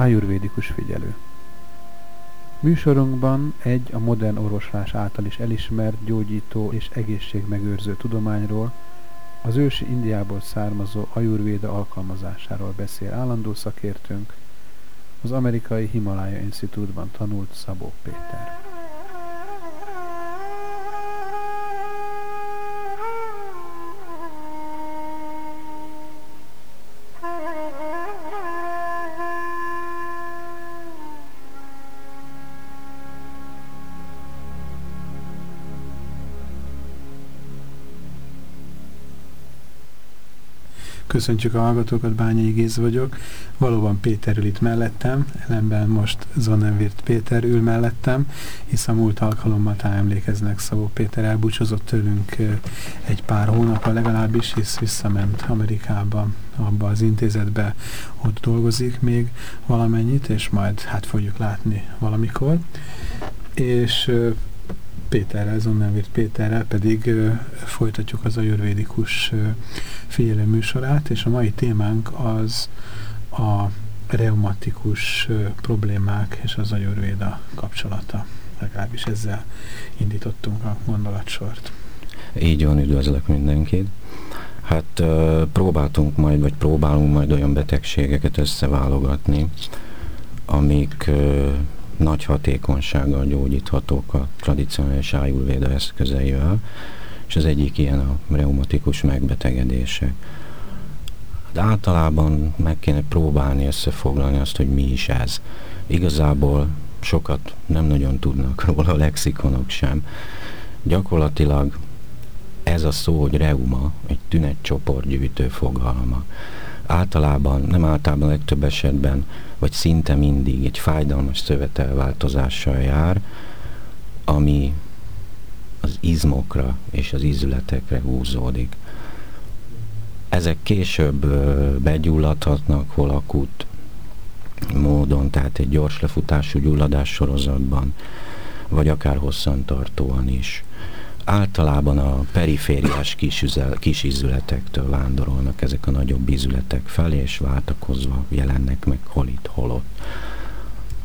Ájurvédikus figyelő Műsorunkban egy a modern orvoslás által is elismert gyógyító és egészségmegőrző tudományról, az ősi Indiából származó ajurvéda alkalmazásáról beszél állandó szakértőnk, az amerikai Himalaya Institute-ban tanult Szabó Péter. Köszöntjük a hallgatókat, Bányai Géz vagyok. Valóban Péter ül itt mellettem, ellenben most Zonnenvirt Péter ül mellettem, hisz a múlt alkalommal emlékeznek Szabó Péter elbúcsúzott tőlünk egy pár hónapra legalábbis, hisz visszament Amerikába, abba az intézetbe, ott dolgozik még valamennyit, és majd hát fogjuk látni valamikor. És Péterrel, Zonnenvirt Péterrel pedig folytatjuk az ajurvédikus figyelő műsorát, és a mai témánk az a reumatikus problémák és az ajurvéda kapcsolata. Legalábbis ezzel indítottunk a gondolatsort. Így van, üdvözlök mindenkit. Hát próbáltunk majd, vagy próbálunk majd olyan betegségeket összeválogatni, amik nagy hatékonysággal gyógyíthatók a tradicionális ájulvéda eszközeivel, és az egyik ilyen a reumatikus megbetegedések. De általában meg kéne próbálni összefoglalni azt, hogy mi is ez. Igazából sokat nem nagyon tudnak róla a lexikonok sem. Gyakorlatilag ez a szó, hogy reuma, egy tünetcsoportgyűjtő fogalma. Általában, nem általában, legtöbb esetben vagy szinte mindig egy fájdalmas szövetelváltozással jár, ami az izmokra és az ízületekre húzódik. Ezek később begyulladhatnak hol akut módon, tehát egy gyors lefutású gyulladás sorozatban, vagy akár hosszantartóan is általában a perifériás kisüzel, kisizületektől vándorolnak ezek a nagyobb ízületek felé, és váltakozva jelennek meg hol itt, hol ott.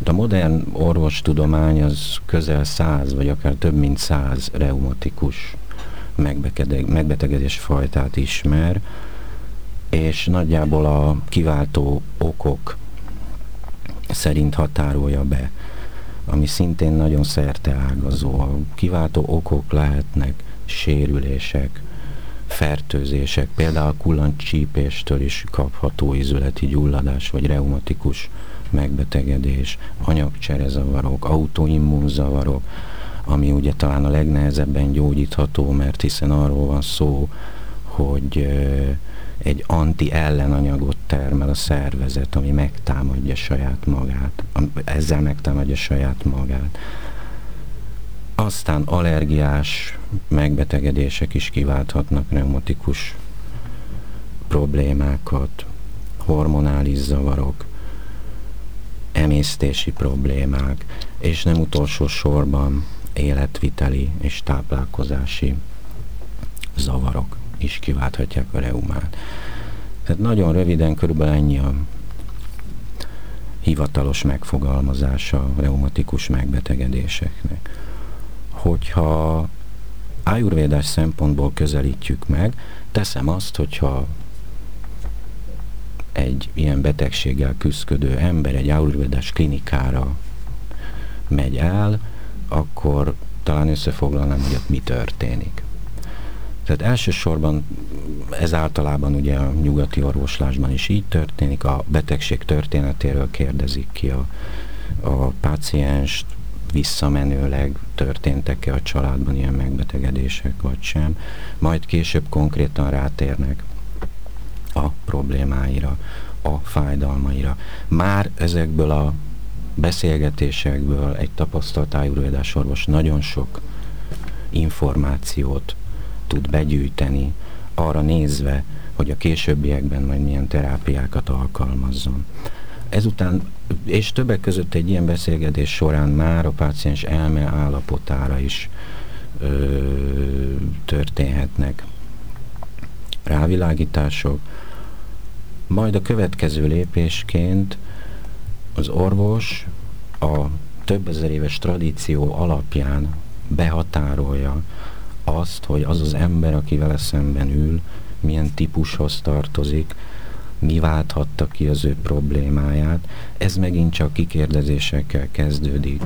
A modern orvostudomány az közel száz, vagy akár több mint száz reumatikus megbetegedés fajtát ismer, és nagyjából a kiváltó okok szerint határolja be ami szintén nagyon ágazó. A kiváltó okok lehetnek sérülések, fertőzések, például kullancsípéstől is kapható izületi gyulladás, vagy reumatikus megbetegedés, anyagcserezavarok, autoimmunzavarok, ami ugye talán a legnehezebben gyógyítható, mert hiszen arról van szó, hogy egy anti-ellenanyagot termel a szervezet, ami megtámadja saját magát, ezzel megtámadja saját magát. Aztán allergiás megbetegedések is kiválthatnak pneumatikus problémákat, hormonális zavarok, emésztési problémák, és nem utolsó sorban életviteli és táplálkozási zavarok is kiválthatják a reumát. Tehát nagyon röviden körülbelül ennyi a hivatalos megfogalmazása a reumatikus megbetegedéseknek. Hogyha ájurvédás szempontból közelítjük meg, teszem azt, hogyha egy ilyen betegséggel küzdködő ember egy ájurvédás klinikára megy el, akkor talán összefoglalnám, hogy ott mi történik. Tehát elsősorban ez általában ugye a nyugati orvoslásban is így történik, a betegség történetéről kérdezik ki a, a pácienst, visszamenőleg történtek-e a családban ilyen megbetegedések, vagy sem. Majd később konkrétan rátérnek a problémáira, a fájdalmaira. Már ezekből a beszélgetésekből egy tapasztalt ájúrvédás orvos nagyon sok információt tud begyűjteni, arra nézve, hogy a későbbiekben majd milyen terápiákat alkalmazzon. Ezután, és többek között egy ilyen beszélgetés során már a páciens elme állapotára is ö, történhetnek rávilágítások, majd a következő lépésként Az orvos a több ezer éves tradíció alapján behatárolja azt, hogy az az ember, aki vele szemben ül, milyen típushoz tartozik, mi válthatta ki az ő problémáját. Ez megint csak kikérdezésekkel kezdődik.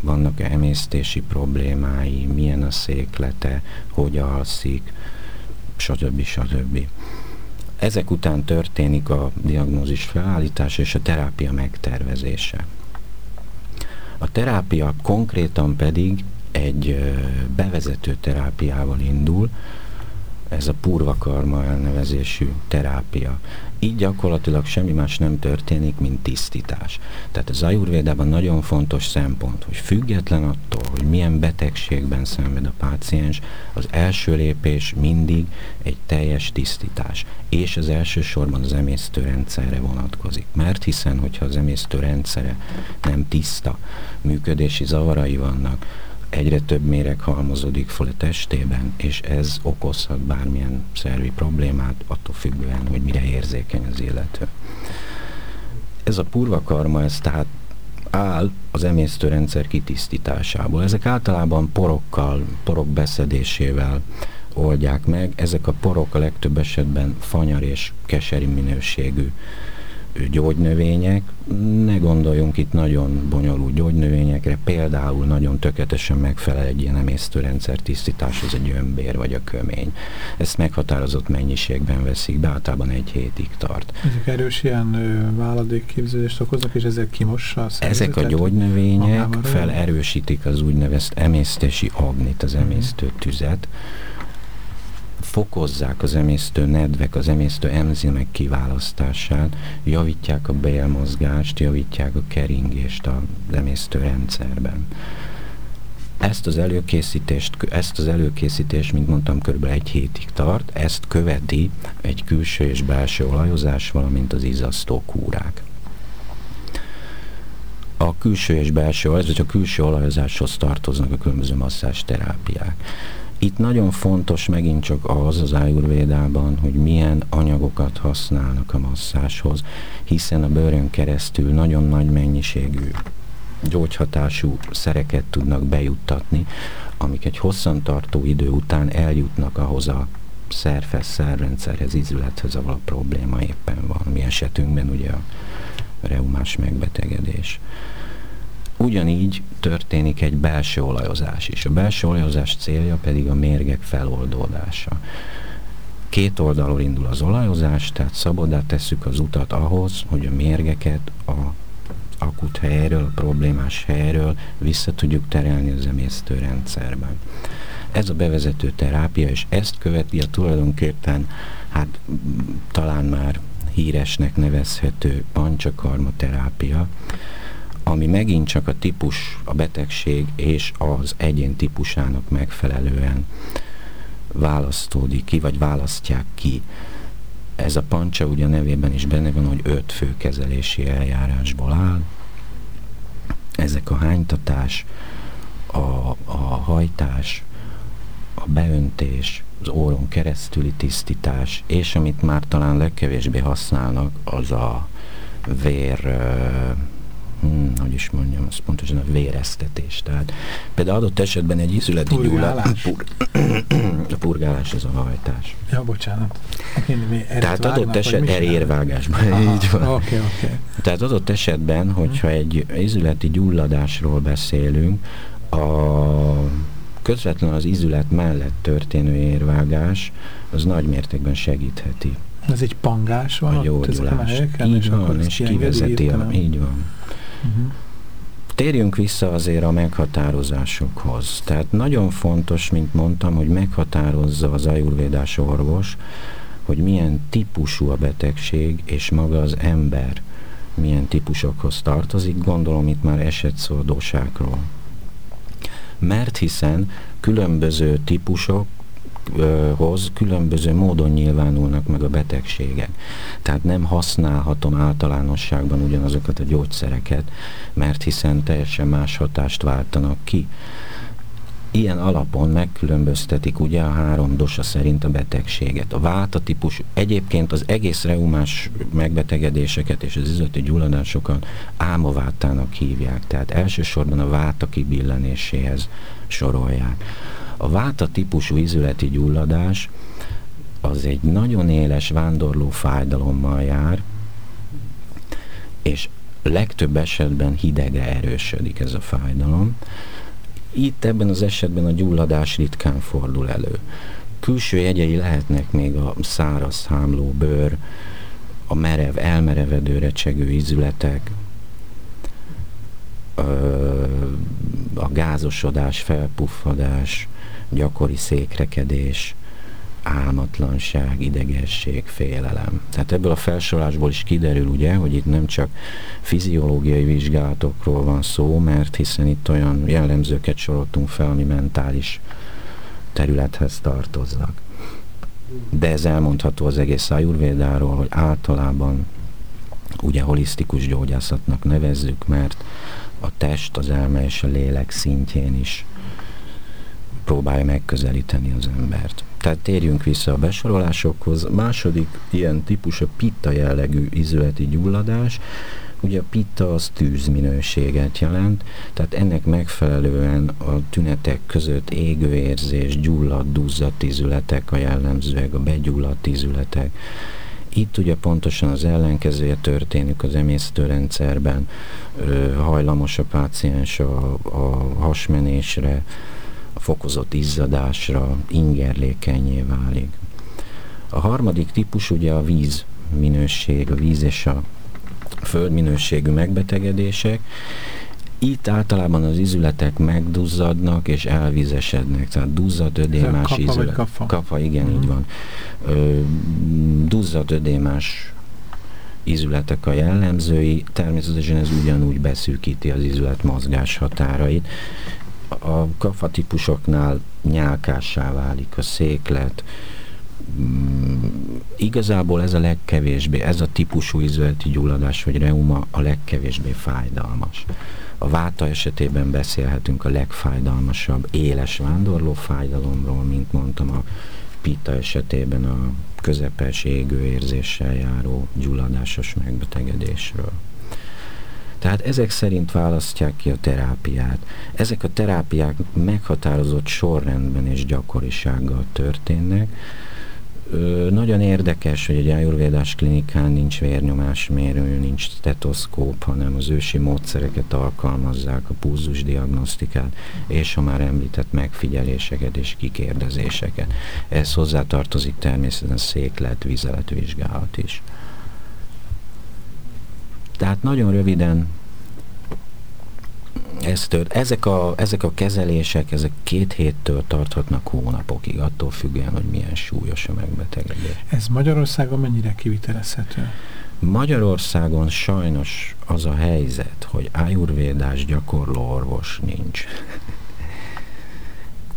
Vannak-e emésztési problémái, milyen a széklete, hogy alszik, stb. stb. Ezek után történik a diagnózis felállítása és a terápia megtervezése. A terápia konkrétan pedig egy bevezető terápiával indul, ez a purvakarma elnevezésű terápia. Így gyakorlatilag semmi más nem történik, mint tisztítás. Tehát az ajurvédában nagyon fontos szempont, hogy független attól, hogy milyen betegségben szenved a páciens, az első lépés mindig egy teljes tisztítás. És az elsősorban az emésztőrendszerre vonatkozik. Mert hiszen, hogyha az emésztőrendszere nem tiszta, működési zavarai vannak, egyre több méreg halmozódik fel a testében, és ez okozhat bármilyen szervi problémát, attól függően, hogy mire érzékeny az illető. Ez a purvakarma, ez tehát áll az emésztőrendszer kitisztításából. Ezek általában porokkal, porok beszedésével oldják meg. Ezek a porok a legtöbb esetben fanyar és keseri minőségű gyógynövények. Ne gondoljunk itt nagyon bonyolult gyógynövényekre, például nagyon tökéletesen megfelel egy ilyen emésztőrendszer tisztításhoz a gyömbér vagy a kömény. Ezt meghatározott mennyiségben veszik be, általában egy hétig tart. Ezek erős ilyen váladékképződést okoznak, és ezek kimossa a Ezek a gyógynövények felerősítik az úgynevezett emésztési agnit, az emésztő tüzet, fokozzák az emésztő nedvek, az emésztő enzimek kiválasztását, javítják a bélmozgást, javítják a keringést az emésztő rendszerben. Ezt az előkészítést, ezt az előkészítést, mint mondtam, kb. egy hétig tart, ezt követi egy külső és belső olajozás, valamint az izasztó kúrák. A külső és belső olajozás, vagy a külső olajozáshoz tartoznak a különböző masszás terápiák. Itt nagyon fontos megint csak az az ájurvédában, hogy milyen anyagokat használnak a masszáshoz, hiszen a bőrön keresztül nagyon nagy mennyiségű gyógyhatású szereket tudnak bejuttatni, amik egy hosszantartó idő után eljutnak ahhoz a szervez, szervrendszerhez, ízülethez, ahol a probléma éppen van. Mi esetünkben ugye a reumás megbetegedés. Ugyanígy történik egy belső olajozás is. A belső olajozás célja pedig a mérgek feloldódása. Két oldalról indul az olajozás, tehát szabadá tesszük az utat ahhoz, hogy a mérgeket a akut helyről, a problémás helyről vissza tudjuk terelni az emésztőrendszerben. Ez a bevezető terápia, és ezt követi a tulajdonképpen, hát talán már híresnek nevezhető pancsakarma terápia, ami megint csak a típus, a betegség és az egyén típusának megfelelően választódik ki, vagy választják ki. Ez a pancsa ugye nevében is benne van, hogy öt fő kezelési eljárásból áll. Ezek a hánytatás, a, a hajtás, a beöntés, az óron keresztüli tisztítás, és amit már talán legkevésbé használnak, az a vér hmm, hogy is mondjam, az pontosan a véreztetés. Tehát például adott esetben egy ízületi gyulladás. Pur, a purgálás az a hajtás. Ja, bocsánat. Én, Tehát adott esetben erérvágásban. Így van. Okay, okay. Tehát adott esetben, hogyha egy ízületi gyulladásról beszélünk, a közvetlenül az ízület mellett történő érvágás az nagy mértékben segítheti. Ez egy pangás van a gyógyulás. Így van, és kivezeti, a, így van. Uh-huh. Térjünk vissza azért a meghatározásokhoz. Tehát nagyon fontos, mint mondtam, hogy meghatározza az ajurvédás orvos, hogy milyen típusú a betegség, és maga az ember milyen típusokhoz tartozik. Gondolom itt már esett szó a dosákról. Mert hiszen különböző típusok hoz különböző módon nyilvánulnak meg a betegségek. Tehát nem használhatom általánosságban ugyanazokat a gyógyszereket, mert hiszen teljesen más hatást váltanak ki. ilyen alapon megkülönböztetik ugye a három dosa szerint a betegséget. A váta típus, egyébként az egész reumás megbetegedéseket és az izületi gyulladásokat álmavátának hívják, tehát elsősorban a váta kibillenéséhez sorolják. A váta típusú izületi gyulladás az egy nagyon éles vándorló fájdalommal jár, és legtöbb esetben hidegre erősödik ez a fájdalom. Itt ebben az esetben a gyulladás ritkán fordul elő. Külső jegyei lehetnek még a száraz hámló bőr, a merev, elmerevedő recsegő ízületek, a gázosodás, felpuffadás, gyakori székrekedés, álmatlanság, idegesség, félelem. Tehát ebből a felsorolásból is kiderül ugye, hogy itt nem csak fiziológiai vizsgálatokról van szó, mert hiszen itt olyan jellemzőket soroltunk fel, ami mentális területhez tartoznak. De ez elmondható az egész Ayurvédáról, hogy általában ugye holisztikus gyógyászatnak nevezzük, mert a test, az elme és a lélek szintjén is próbálja megközelíteni az embert. Tehát térjünk vissza a besorolásokhoz. Második ilyen típus a pitta jellegű izületi gyulladás. Ugye a pitta az tűzminőséget jelent, tehát ennek megfelelően a tünetek között égőérzés, gyulladt, duzzadt izületek a jellemzőek, a begyulladt izületek. Itt ugye pontosan az ellenkezője történik az emésztőrendszerben, hajlamos a páciens a, a hasmenésre, fokozott izzadásra, ingerlékenyé válik. A harmadik típus ugye a víz minőség, a víz és a föld minőségű megbetegedések. Itt általában az izületek megduzzadnak és elvízesednek, tehát duzzad ödémás kapa izület. Kafa? Kapa, igen, mm. így van. Ö, duzzad ödémás izületek a jellemzői, természetesen ez ugyanúgy beszűkíti az izület mozgás határait, a kafatípusoknál nyálkássá válik a széklet, mm, igazából ez a legkevésbé, ez a típusú izületi gyulladás vagy reuma a legkevésbé fájdalmas. A váta esetében beszélhetünk a legfájdalmasabb éles vándorló fájdalomról, mint mondtam a pita esetében a közepes égő érzéssel járó gyulladásos megbetegedésről. Tehát ezek szerint választják ki a terápiát. Ezek a terápiák meghatározott sorrendben és gyakorisággal történnek. Ö, nagyon érdekes, hogy egy ájurvédás klinikán nincs vérnyomásmérő, nincs stetoszkóp, hanem az ősi módszereket alkalmazzák, a pulzusdiagnosztikát, és a már említett megfigyeléseket és kikérdezéseket. Ez hozzátartozik természetesen széklet, vizeletvizsgálat is. Tehát nagyon röviden ez tört. Ezek, a, ezek a kezelések, ezek két héttől tarthatnak hónapokig, attól függően, hogy milyen súlyos a megbetegedés. Ez Magyarországon mennyire kivitelezhető? Magyarországon sajnos az a helyzet, hogy ájurvédás gyakorló orvos nincs.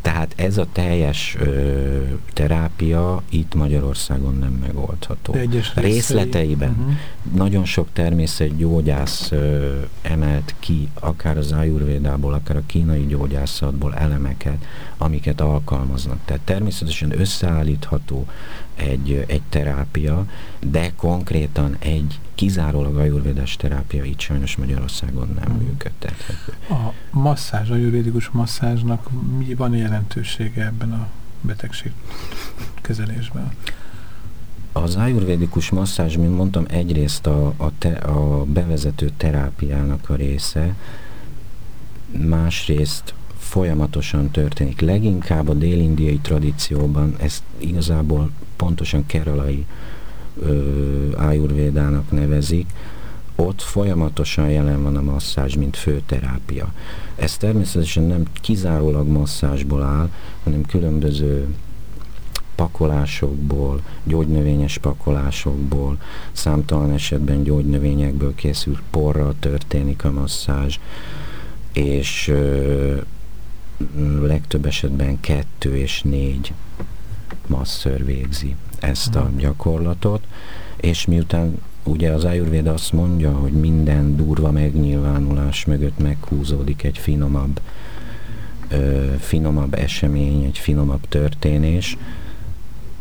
Tehát ez a teljes ö, terápia itt Magyarországon nem megoldható. egyes Részleteiben uh-huh. nagyon sok természetgyógyász ö, emelt ki, akár az ájurvédából, akár a kínai gyógyászatból elemeket, amiket alkalmaznak. Tehát természetesen összeállítható egy, egy terápia, de konkrétan egy kizárólag ajurvédás terápia itt sajnos Magyarországon nem hmm. működtethető. A masszázs, a juridikus masszázsnak mi van jelentősége ebben a betegség kezelésben? Az ajurvédikus masszázs, mint mondtam, egyrészt a, a, te, a bevezető terápiának a része, másrészt folyamatosan történik. Leginkább a dél-indiai tradícióban ezt igazából pontosan keralai ájurvédának nevezik, ott folyamatosan jelen van a masszázs, mint főterápia. Ez természetesen nem kizárólag masszázsból áll, hanem különböző pakolásokból, gyógynövényes pakolásokból, számtalan esetben gyógynövényekből készült porral történik a masszázs, és ö, legtöbb esetben kettő és négy masször végzi ezt a gyakorlatot, és miután ugye az Ayurveda azt mondja, hogy minden durva megnyilvánulás mögött meghúzódik egy finomabb ö, finomabb esemény, egy finomabb történés,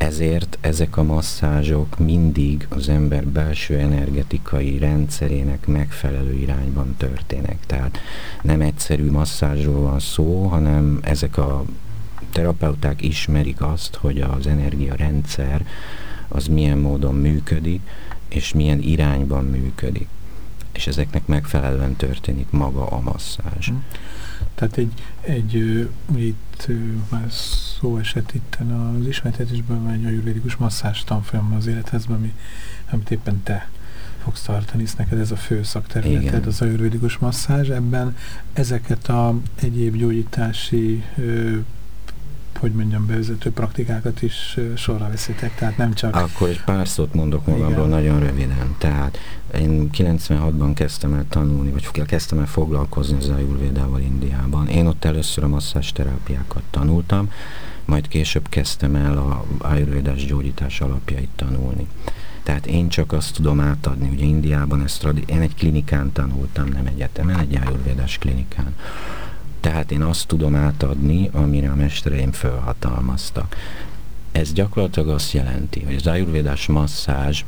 ezért ezek a masszázsok mindig az ember belső energetikai rendszerének megfelelő irányban történnek. Tehát nem egyszerű masszázsról van szó, hanem ezek a terapeuták ismerik azt, hogy az energiarendszer az milyen módon működik, és milyen irányban működik. És ezeknek megfelelően történik maga a masszázs. Hmm. Tehát egy, egy itt már szó esett itt az ismertetésben, vagy a jurvédikus masszás tanfolyam az élethezben, ami, amit éppen te fogsz tartani, hisz neked ez a fő szakterületed, az a jurvédikus masszázs. Ebben ezeket a egyéb gyógyítási ö, hogy mondjam, bevezető praktikákat is sorra veszitek, tehát nem csak... Akkor egy pár szót mondok magamról Igen. nagyon röviden. Tehát én 96-ban kezdtem el tanulni, vagy kezdtem el foglalkozni az Ayurvédával Indiában. Én ott először a masszás terápiákat tanultam, majd később kezdtem el a Ayurvédás gyógyítás alapjait tanulni. Tehát én csak azt tudom átadni, ugye Indiában ezt, én egy klinikán tanultam, nem egyetemen, egy Ayurvédás klinikán tehát én azt tudom átadni, amire a mestereim felhatalmaztak. Ez gyakorlatilag azt jelenti, hogy az ayurvédás masszázs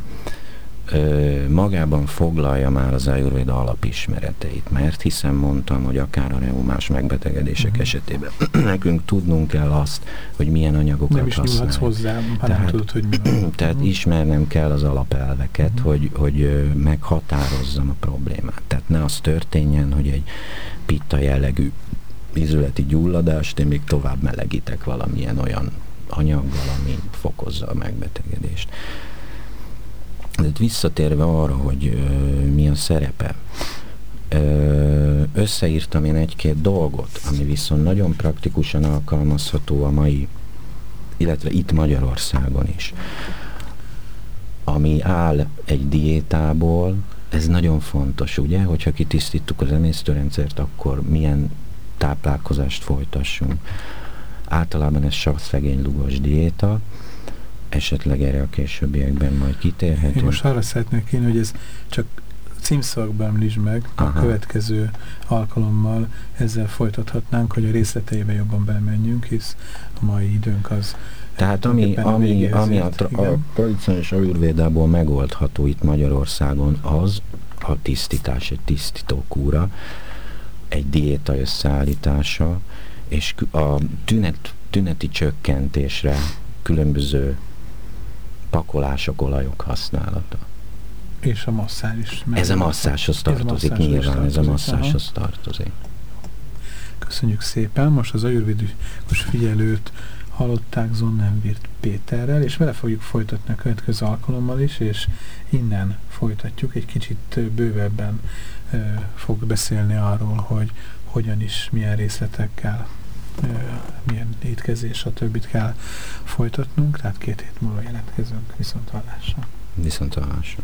ö, magában foglalja már az ayurvéda alapismereteit, mert hiszen mondtam, hogy akár a reumás megbetegedések uh-huh. esetében nekünk tudnunk kell azt, hogy milyen anyagokat Nem is nyúlhatsz hozzá, ha tehát, nem tudod, hogy mi van. Tehát uh-huh. ismernem kell az alapelveket, uh-huh. hogy, hogy meghatározzam a problémát. Tehát ne az történjen, hogy egy pitta jellegű ízületi gyulladást, én még tovább melegítek valamilyen olyan anyaggal, ami fokozza a megbetegedést. De visszatérve arra, hogy ö, mi a szerepe, ö, összeírtam én egy-két dolgot, ami viszont nagyon praktikusan alkalmazható a mai, illetve itt Magyarországon is. Ami áll egy diétából, ez nagyon fontos, ugye, hogyha kitisztítjuk az emésztőrendszert, akkor milyen táplálkozást folytassunk. Általában ez csak szegény lugos diéta, esetleg erre a későbbiekben majd kitérhetünk. Én most arra szeretnék én, hogy ez csak címszakban említsd meg, Aha. a következő alkalommal ezzel folytathatnánk, hogy a részleteibe jobban belemenjünk, hisz a mai időnk az tehát ami, ami, ami a, tra a tradicionális ajurvédából megoldható itt Magyarországon, az a tisztítás, egy tisztítókúra, egy diéta összeállítása, és a tünet, tüneti csökkentésre különböző pakolások, olajok használata. És a masszázs is. Ez a masszáshoz tartozik, ez a nyilván, ez a masszáshoz tartozik. Köszönjük szépen, most az ajurvédikus figyelőt hallották Zonnenvirt Péterrel, és vele fogjuk folytatni a következő alkalommal is, és innen folytatjuk, egy kicsit bővebben fog beszélni arról, hogy hogyan is, milyen részletekkel, milyen étkezés, a többit kell folytatnunk, tehát két hét múlva jelentkezünk viszont hallásra. Viszont hallásra.